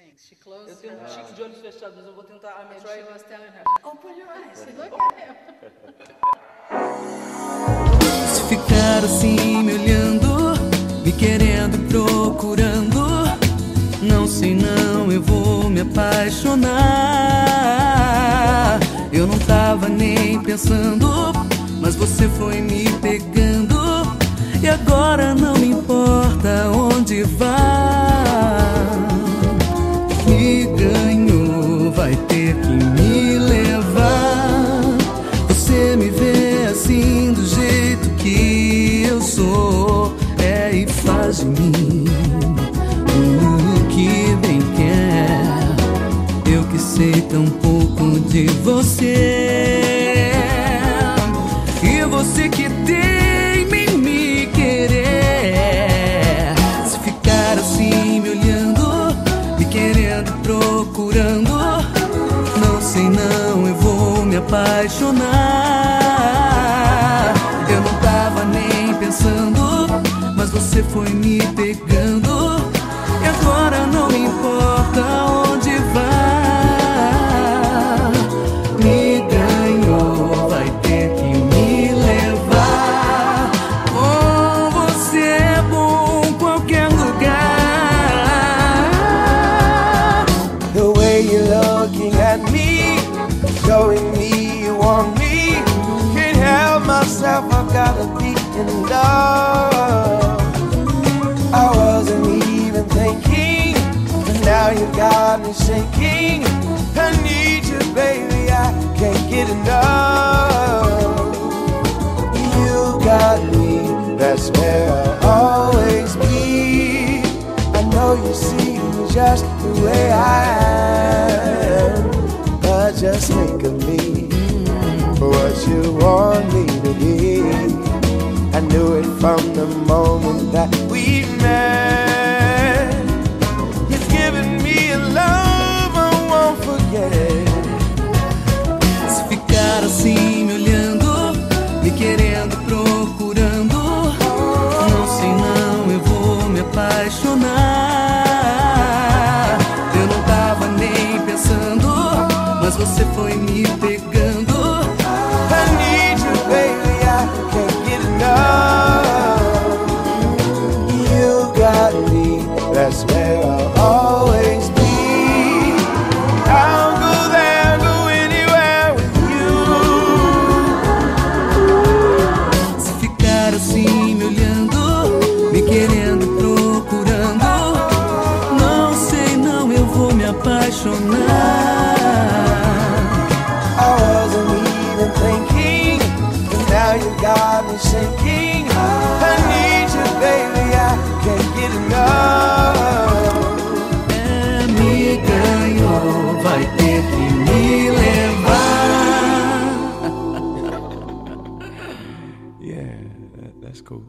things. She closed Eu tenho her um eyes. tique de olhos fechados, mas eu vou tentar. I'm And gonna she try. was telling her, open your eyes, look at him. Se ficar assim me olhando, me querendo, procurando, não sei não, eu vou me apaixonar. Eu não tava nem pensando, mas você foi me pegando. E agora não me importa que me levar. Você me vê assim do jeito que eu sou. É e faz de mim o que bem quer. Eu que sei tão pouco de você. E você que tem em me querer. Se ficar assim me olhando, me querendo, procurando. Apaixonar. Eu não tava nem pensando, mas você foi me pegando. E agora não importa onde vá. Me ganhou, vai ter que me levar. Com você é bom qualquer lugar. The way you're looking at me, showing want me. Can't help myself, I've gotta be in love. I wasn't even thinking, but now you got me shaking. I need you, baby, I can't get enough. You got me, that's where I'll always be. I know you see me just the way I am, but just think of me, what you want me to be. I knew it from the moment that we met. You've given me a love I won't forget. Se ficar assim me olhando, me querendo, procurando, não sei não, eu vou me apaixonar. Eu não tava nem pensando, mas você foi me pegando. Apaixonar. I wasn't even thinking, but now you got me shaking. I need you, baby, I can't get enough. Me ganhou, vai ter que me levar. Yeah, that's cool.